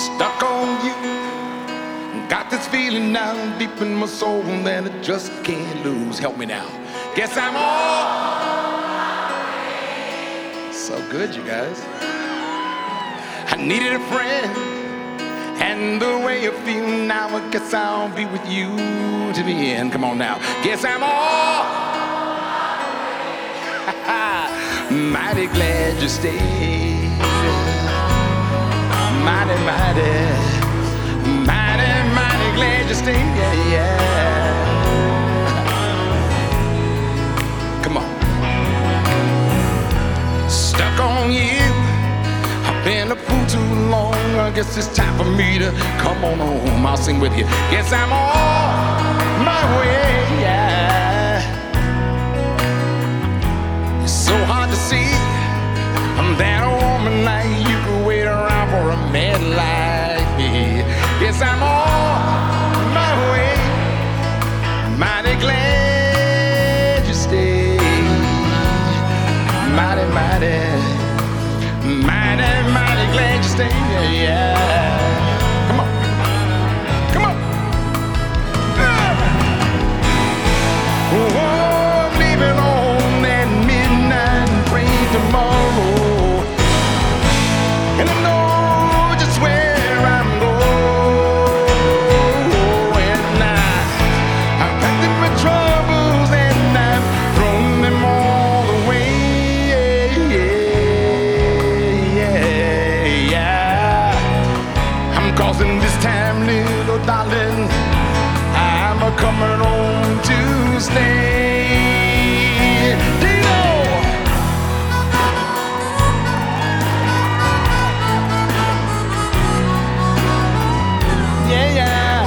stuck on you. Got this feeling now deep in my soul that I just can't lose. Help me now. Guess I'm all. So good, you guys. I needed a friend, and the way you feel now, I guess I'll be with you to the end. Come on now. Guess I'm all. mighty glad you stayed. Mighty, mighty, mighty, glad you stayed. Yeah, yeah. Come on. Stuck on you. I've been a fool too long. I guess it's time for me to come on home. I'll sing with you. Guess I'm on my way. Yeah. It's so hard to see. I'm that woman yeah. Time, little darling. I'm a coming to stay. Dino! Yeah, yeah.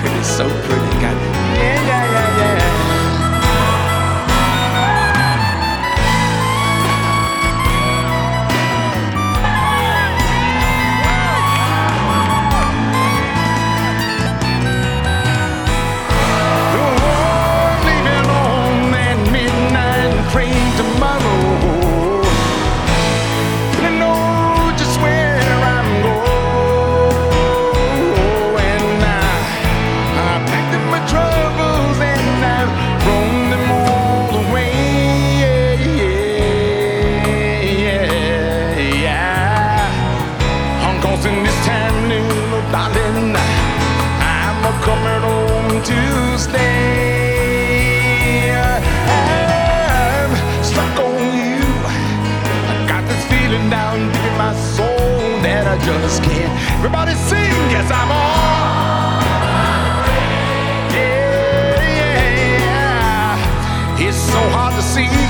Pretty, so pretty, in my soul that I just can't. Everybody sing, yes, I'm on. Yeah, yeah, yeah. It's so hard to see